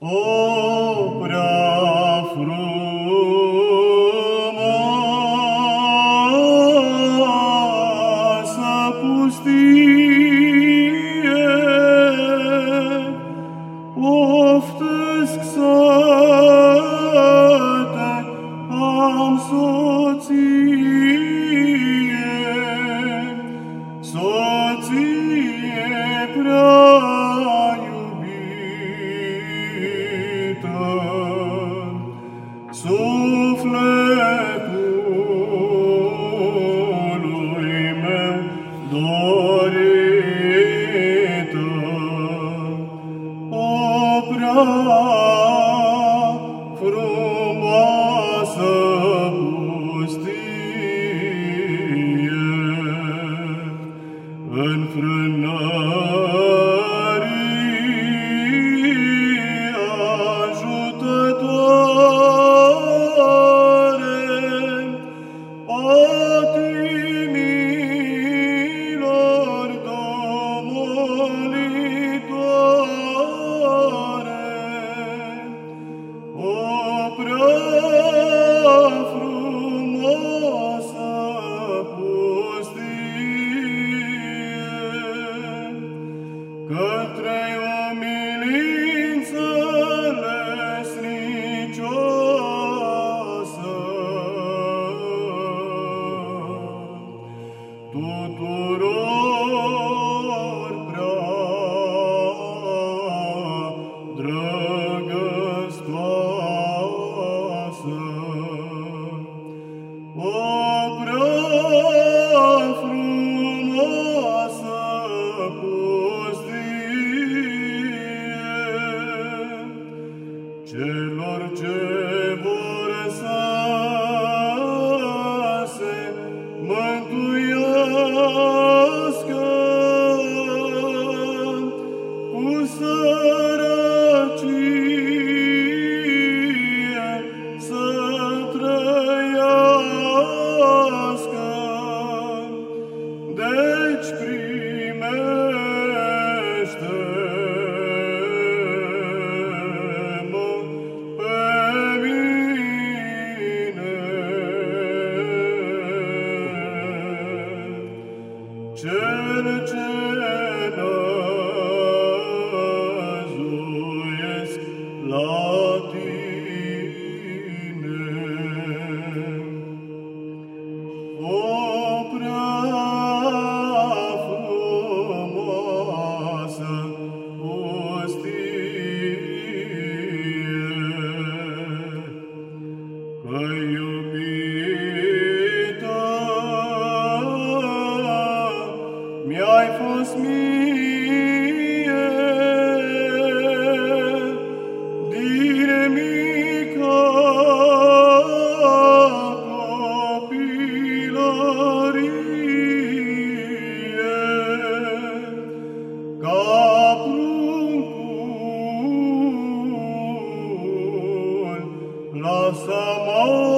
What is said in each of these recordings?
O cel la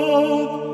neîncetat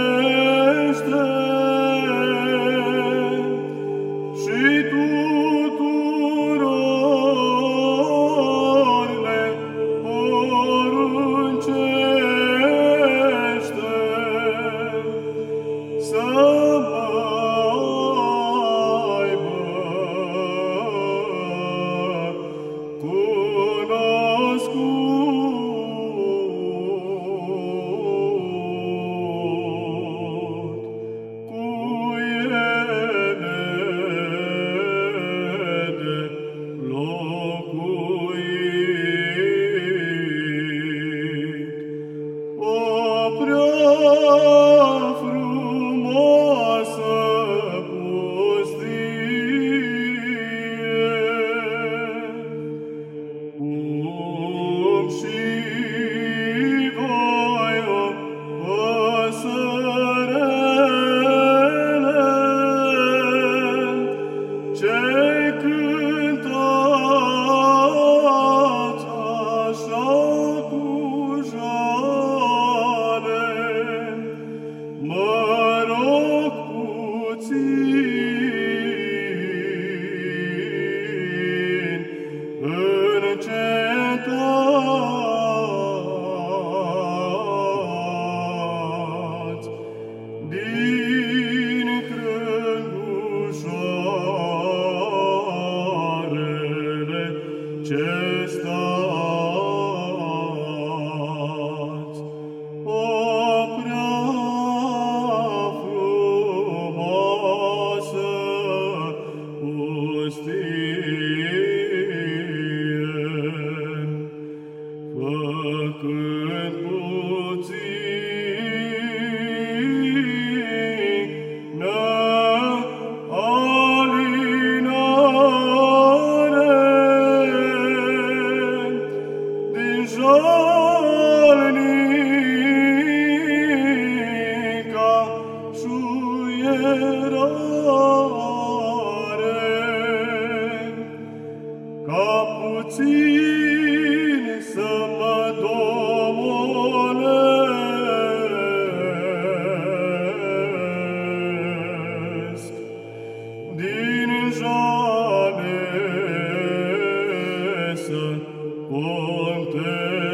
Amen. Contenesc.